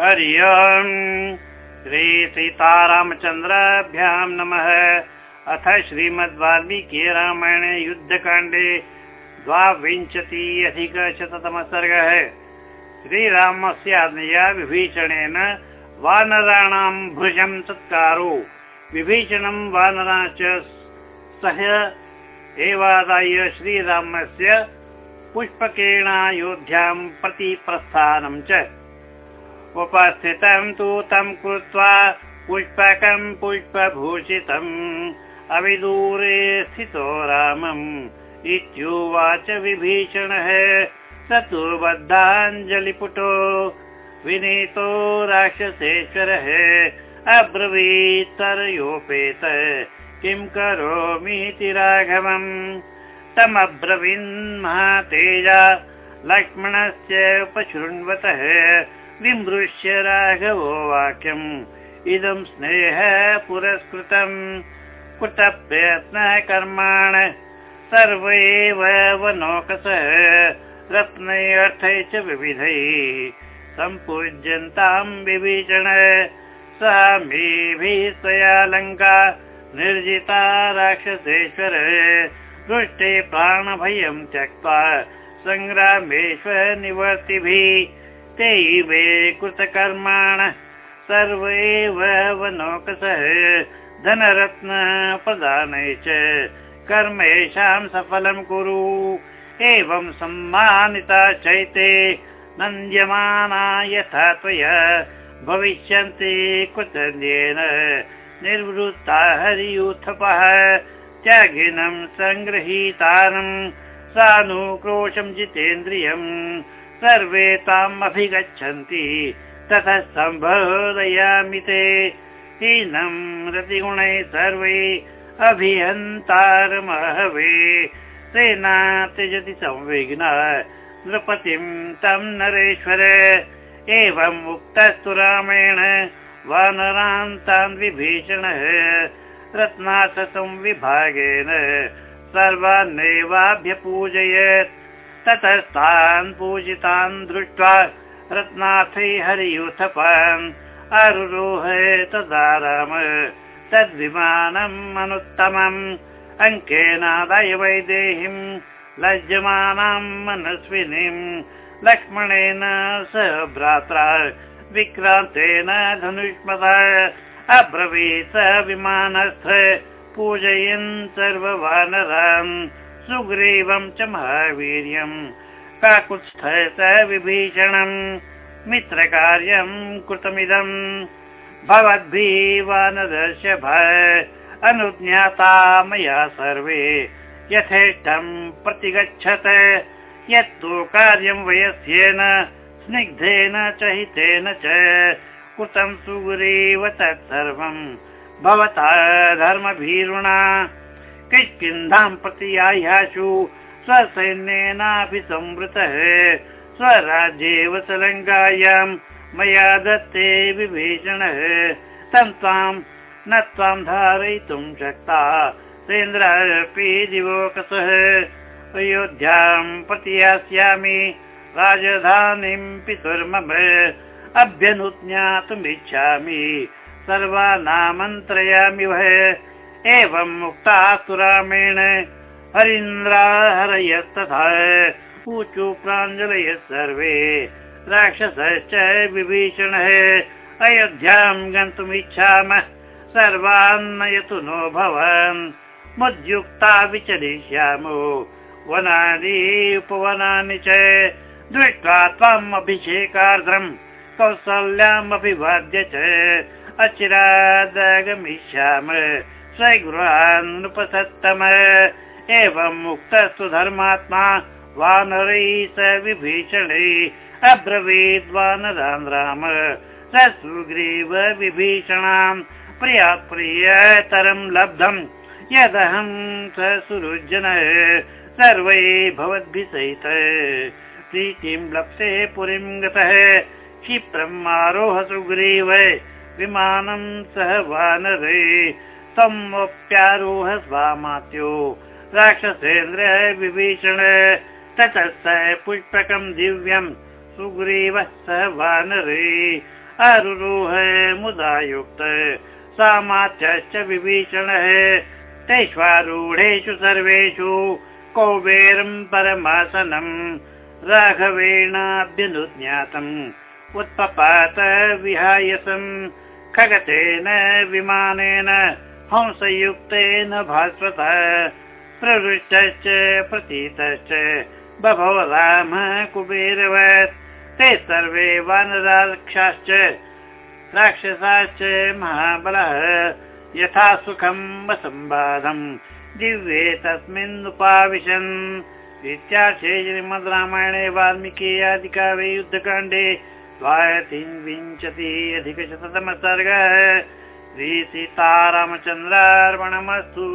हरि ओम् श्री सीतारामचन्द्राभ्यां नमः। अथ श्रीमद् वाल्मीकि रामायणे युद्धकाण्डे द्वाविंशति अधिकशततमः सर्गः श्रीरामस्य आज्ञया विभीषणेन वानराणां भुजं सत्कारो। विभीषणं वानरा च सह एवादाय श्रीरामस्य पुष्पकेणायोध्यां प्रति प्रस्थानं च उपस्थितं तु तं कृत्वा पुष्पकं पुष्पभूषितम्। अविदूरे स्थितो रामम्। इत्युवाच विभीषणः स तु बद्धाञ्जलिपुटो विनीतो राक्षसेश्वरः अब्रवीत्तरयोपेत। किं करोमीति राघवम्? तमब्रवीन् महातेजा लक्ष्मणस्य उपशृण्वतः विमृश्य राघवो वाक्यम्। इदं स्नेह पुरस्कृतम्। कुटप्रयत्नः कर्माण। सर्व एव वनोकसः। रत्नै अर्थै च विविधैः। सम्पूज्यन्ताम् विभीषण। सा मेभिः लङ्का। निर्जिता राक्षसेश्वर। दृष्टे प्राणभयं त्यक्त्वा सङ्ग्रामेश्वर निवर्तिभिः ते कृतकर्माण सर्व एव वनोकसः धनरत्न प्रदानै च। कर्मेषां सफलं कुरु एवं सम्मानिता चैते नन्द्यमाना यथा त्वया भविष्यन्ति कृतज्ञेन। निर्वृत्ता हरियूथपः त्यागिनं सङ्गृहीतानं सानुक्रोशं जितेन्द्रियम् सर्वे ताम् अभिगच्छन्ति ततः सम्बोधयामि ते। हीनं रतिगुणैः सर्वे अभिहन्तारमहवे। सेना त्यजति संविघ्ना नृपतिं तं नरेश्वर। एवम् उक्तस्तु रामेण वानरान्तान् विभीषणः। रत्नासतं विभागेन सर्वान्नेवाभ्यपूजयत् ततस्तान् पूजितान् दृष्ट्वा रत्नाथै हरियुथपान् अरुरोह तदा राम तद्विमानम् अनुत्तमम्। अङ्केनादाय वैदेहीम् लज्जमानाम् मनस्विनीम्। लक्ष्मणेन सह भ्रात्रा। विक्रान्तेन धनुष्मता अब्रवीत् विमानस्थ। पूजयन् सर्ववानरान् सुग्रीवं च महावीर्यम् काकुत्स्थ स विभीषणम् मित्रकार्यं कृतमिदम् भवद्भिः वानदर्शभ अनुज्ञाता मया सर्वे यथेष्टं प्रतिगच्छत। यत्तु कार्यं वयस्येन स्निग्धेन च हितेन च। कृतं सुग्रीव तत्सर्वम् भवता धर्मभीरुणा किष्किन्धां प्रति आह्याशु स्वसैन्येनापि संवृतः। स्वराज्ये वसलङ्गायां मया दत्ते विभीषणः। तं त्वां न त्वां धारयितुं शक्ता सेन्द्रापि दिवोकसः। अयोध्यां प्रति यास्यामि राजधानीं पितुर्मम अभ्यनुज्ञातुमिच्छामि सर्वानामन्त्रयामि वः एवम् मुक्तास्तु रामेण हरीन्द्रा हरयस्तथा ऊचु प्राञ्जलयः सर्वे राक्षसश्च विभीषणः अयोध्यां गन्तुमिच्छामः सर्वान् नयतु नो भवान्। मद्युक्ता विचलिष्यामो वनानि उपवनानि च दृष्ट्वा त्वाम् अभिषेकार्द्रम् कौसल्यामभिवाद्य च अचिरादगमिष्याम स्वगृहान्नुपसत्तम एवम् उक्तस्तु धर्मात्मा वानरैः स विभीषणैः अब्रवीद् वानरान् राम स सुग्रीव विभीषणाम् प्रियात् प्रियतरम् लब्धम् यदहं स सुरुजनः सर्वै भवद्भिः सहित प्रीतिं लप्से पुरीं गतः क्षिप्रम् आरोह सुग्रीव विमानं सह वानरे तमप्यारोह स्वामात्यो। राक्षसेन्द्र विभीषण ततः स पुष्पकं दिव्यं सुग्रीवः सह वानरे। अरुरोह मुदा युक्त सामात्यश्च विभीषणः तैष्वारूढेषु सर्वेषु कौबेरं परमासनम् राघवेणाभ्यनुज्ञातम् उत्पपात विहायसम् खगतेन विमानेन हंसयुक्तेन भास्वत प्रवृष्टश्च प्रतीतश्च बभव राम कुबेरवत्। ते सर्वे वानराक्षाश्च राक्षसाश्च महाबलः यथा सुखम् वसम्बाधम् दिव्ये तस्मिन्नुपाविशन्। इत्यार्थे श्रीमद् रामायणे वाल्मीकि आदिकाव्ये युद्धकाण्डे द्वायतिविंशति अधिकशततमः सर्गः श्रीसीतारामचन्द्रार्पणमस्तु